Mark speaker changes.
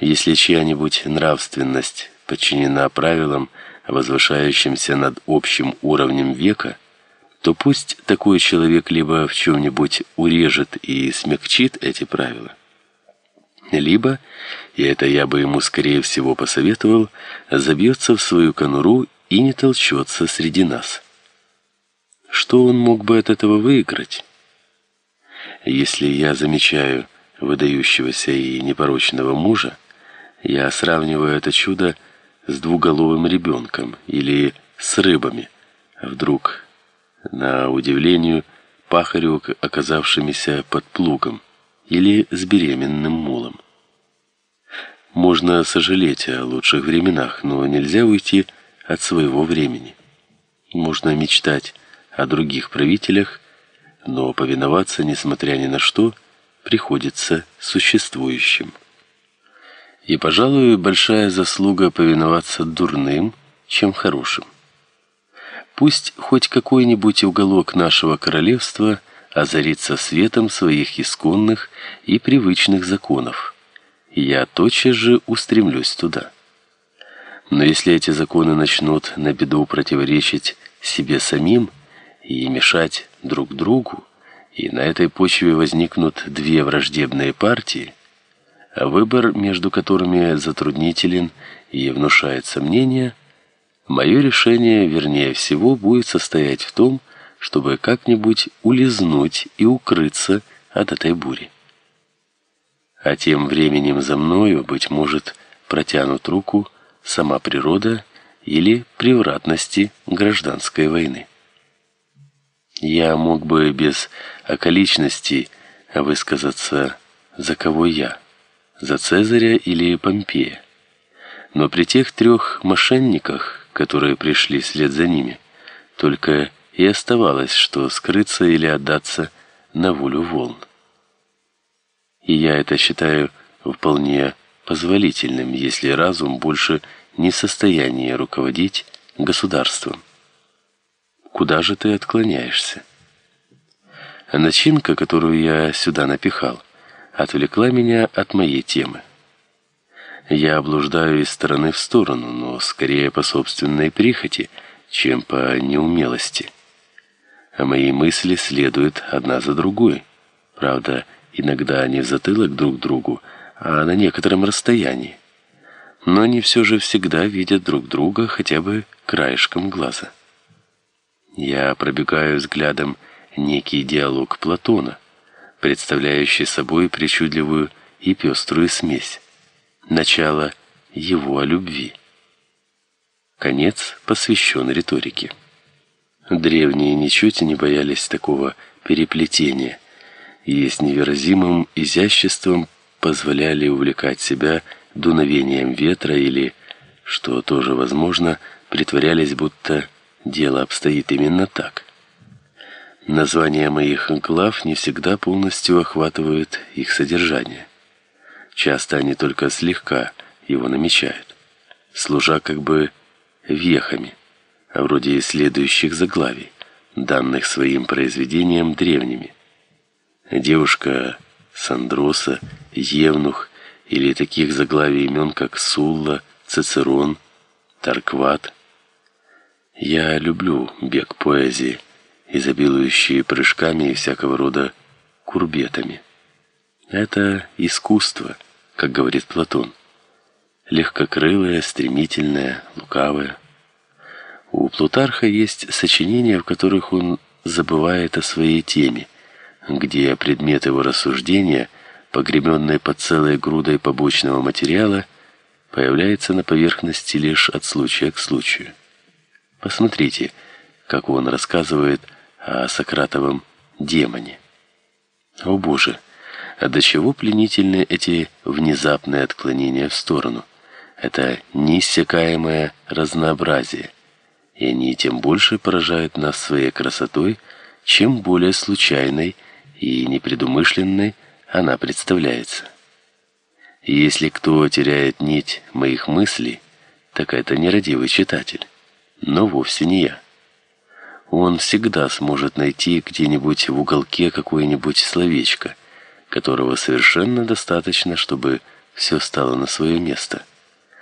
Speaker 1: Если чья-нибудь нравственность подчинена правилам, возвышающимся над общим уровнем века, то пусть такой человек либо в чем-нибудь урежет и смягчит эти правила, либо, и это я бы ему скорее всего посоветовал, забьется в свою конуру и не толчется среди нас. Что он мог бы от этого выиграть? Если я замечаю выдающегося и непорочного мужа, я сравниваю это чудо с двуголовым ребенком или с рыбами, вдруг, на удивление, пахарю, оказавшимися под плугом, или с беременным мулом. Можно сожалеть о лучших временах, но нельзя уйти от своего времени. Можно мечтать о других правителях, но повиноваться, несмотря ни на что, приходится существующим. И, пожалуй, большая заслуга повиноваться дурным, чем хорошим. Пусть хоть какой-нибудь уголок нашего королевства озарится светом своих исконных и привычных законов. Я тотчас же устремлюсь туда. Но если эти законы начнут на беду противоречить себе самим и мешать друг другу, и на этой почве возникнут две враждебные партии, выбор между которыми затруднителен и внушает сомнения, мое решение, вернее всего, будет состоять в том, чтобы как-нибудь улизнуть и укрыться от этой бури. А тем временем за мною, быть может, протянут руку сама природа или превратности гражданской войны. Я мог бы без околичностей высказаться, за кого я, за Цезаря или Помпея. Но при тех трех мошенниках, которые пришли вслед за ними, только и оставалось, что скрыться или отдаться на волю волн. И я это считаю вполне позволительным, если разум больше не в состоянии руководить государством. Куда же ты отклоняешься? А начинка, которую я сюда напихал, отвлекла меня от моей темы. Я облуждаю из стороны в сторону, но скорее по собственной прихоти, чем по неумелости а мои мысли следуют одна за другой. Правда, иногда они в затылок друг другу, а на некотором расстоянии. Но они все же всегда видят друг друга хотя бы краешком глаза. Я пробегаю взглядом некий диалог Платона, представляющий собой причудливую и пеструю смесь. Начало его о любви. Конец посвящен риторике. Древние ничуть не боялись такого переплетения и с невыразимым изяществом позволяли увлекать себя дуновением ветра или, что тоже возможно, притворялись, будто дело обстоит именно так. Названия моих глав не всегда полностью охватывают их содержание. Часто они только слегка его намечают, служа как бы вехами вроде следующих заглавий, данных своим произведениям древними. Девушка Сандроса, Евнух или таких заглавий имен, как Сулла, Цицерон, Таркват. Я люблю бег поэзии, изобилующие прыжками и всякого рода курбетами. Это искусство, как говорит Платон. Легкокрылое, стремительное, лукавое. У Плутарха есть сочинения, в которых он забывает о своей теме, где предмет его рассуждения, погребенный под целой грудой побочного материала, появляется на поверхности лишь от случая к случаю. Посмотрите, как он рассказывает о Сократовом демоне. О Боже, а до чего пленительны эти внезапные отклонения в сторону. Это неиссякаемое разнообразие и они тем больше поражают нас своей красотой, чем более случайной и непредумышленной она представляется. Если кто теряет нить моих мыслей, так это нерадивый читатель, но вовсе не я. Он всегда сможет найти где-нибудь в уголке какое-нибудь словечко, которого совершенно достаточно, чтобы все стало на свое место –